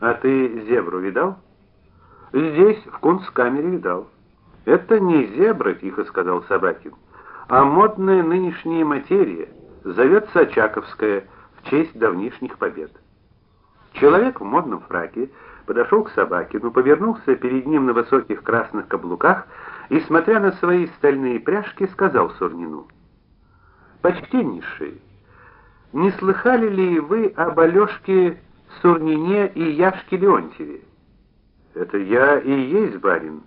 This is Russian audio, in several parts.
А ты зебру видал? Здесь, в кунсткамере видал. Это не зебра, тихо сказал Собакин, а модная нынешняя материя, зовется Очаковская в честь давнишних побед. Человек в модном фраке подошел к Собакину, повернулся перед ним на высоких красных каблуках и, смотря на свои стальные пряжки, сказал Сурнину: "Почтеннейший, не слыхали ли вы об Алёшке Сурнине и Яшке Леонтьеве?" "Это я и есть барин,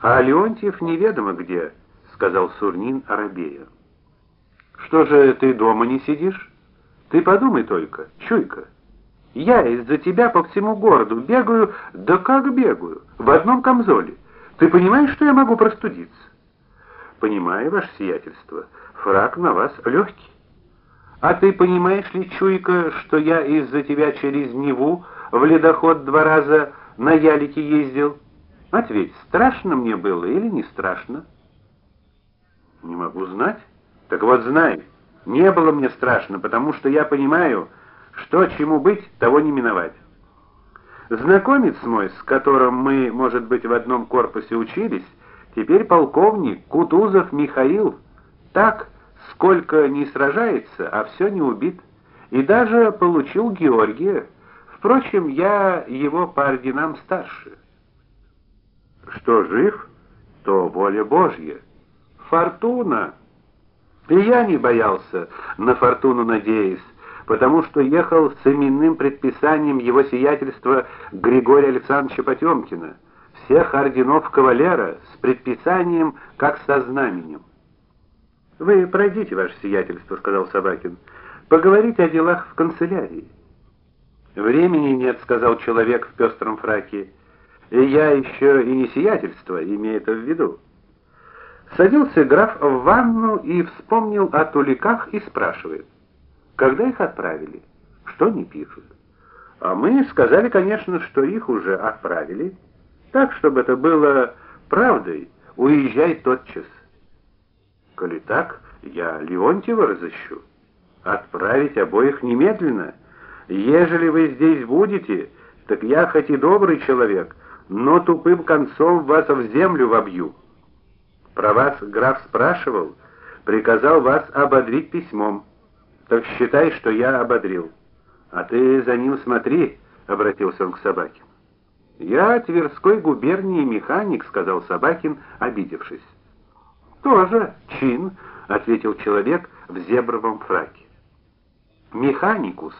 а Леонтьев неведомо где", сказал Сурнин Арабея. "Что же ты дома не сидишь? Ты подумай только, чуйка. Я из-за тебя по всему городу бегаю, да как бегаю, в одном камзоле. Ты понимаешь, что я могу простудиться? Понимаю, ваше сиятельство. Фрак на вас легкий. А ты понимаешь ли, чуйка, что я из-за тебя через Неву в ледоход два раза на ялике ездил? Ответь, страшно мне было или не страшно? Не могу знать. Так вот знай, не было мне страшно, потому что я понимаю, что чему быть, того не миновать. Знакомец мой, с которым мы, может быть, в одном корпусе учились, теперь полковник Кутузов Михаил. Так, сколько не сражается, а все не убит, и даже получил Георгия. Впрочем, я его по орденам старше. Что жив, то воля Божья. Фортуна. И я не боялся, на фортуну надеясь потому что ехал с именным предписанием его сиятельства Григория Александровича Потемкина, всех орденов кавалера с предписанием как со знаменем. Вы пройдите, ваше сиятельство, сказал Собакин. Поговорите о делах в канцелярии. Времени нет, сказал человек в пестром фраке. И я еще и не сиятельство, имея это в виду. Садился граф в ванну и вспомнил о туликах и спрашивает: когда их отправили? Что не пишут? А мы сказали, конечно, что их уже отправили, так чтобы это было правдой. Уезжай тотчас. Коли так, я Леонтьева разыщу. Отправить обоих немедленно. Ежели вы здесь будете, так я хоть и добрый человек, но тупым концом вас в землю вобью. Про вас граф спрашивал, приказал вас ободрить письмом. Так считай, что я ободрил. А ты за ним смотри, обратился он к Собакину. Я Тверской губернии механик, сказал Собакин, обидевшись. Тоже чин, ответил человек в зебровом фраке. Механикус.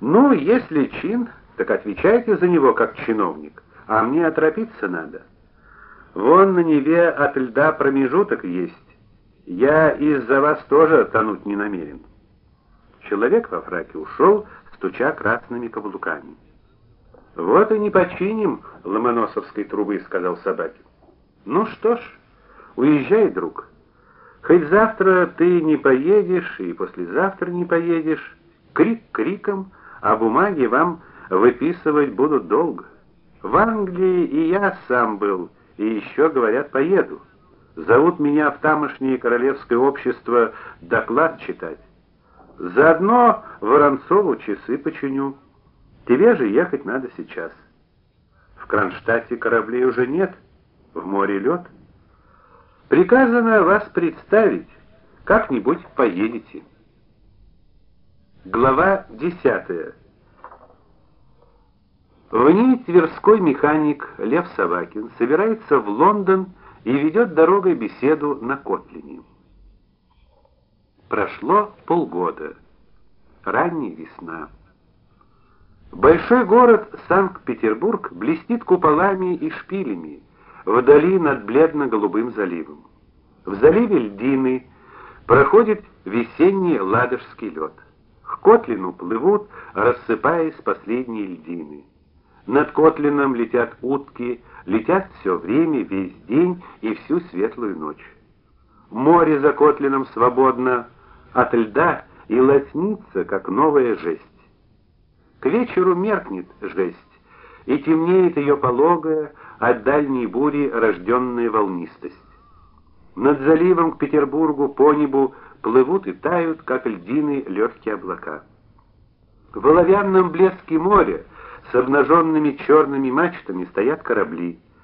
Ну, если чин, так отвечайте за него как чиновник, а мне оторопиться надо. Вон на Неве от льда промежуток есть. Я из-за вас тоже тонуть не намерен. Человек во фраке ушел, стуча красными каблуками. Вот и не починим ломоносовской трубы, сказал Собакин. Ну что ж, уезжай, друг. Хоть завтра ты не поедешь и послезавтра не поедешь, крик криком, а бумаги вам выписывать будут долго. В Англии и я сам был, и еще говорят, поеду. Зовут меня в тамошнее королевское общество доклад читать. Заодно Воронцову часы починю. Тебе же ехать надо сейчас. В Кронштадте кораблей уже нет, в море лед. Приказано вас представить. Как-нибудь поедете. Глава 10. В ней Тверской механик Лев Савакин собирается в Лондон и ведет дорогой беседу на Котлине. Прошло полгода. Ранняя весна. Большой город Санкт-Петербург блестит куполами и шпилями вдали над бледно-голубым заливом. В заливе льдины проходит весенний ладожский лед. К Котлину плывут, рассыпаясь последние льдины. Над Котлином летят утки, летят все время, весь день и всю светлую ночь. Море за Котлином свободно от льда и лоснится, как новая жесть. К вечеру меркнет жесть, и темнеет ее пологая от дальней бури рожденная волнистость. Над заливом к Петербургу по небу плывут и тают, как льдины, легкие облака. В оловянном блеске моря С обнаженными черными мачтами стоят корабли.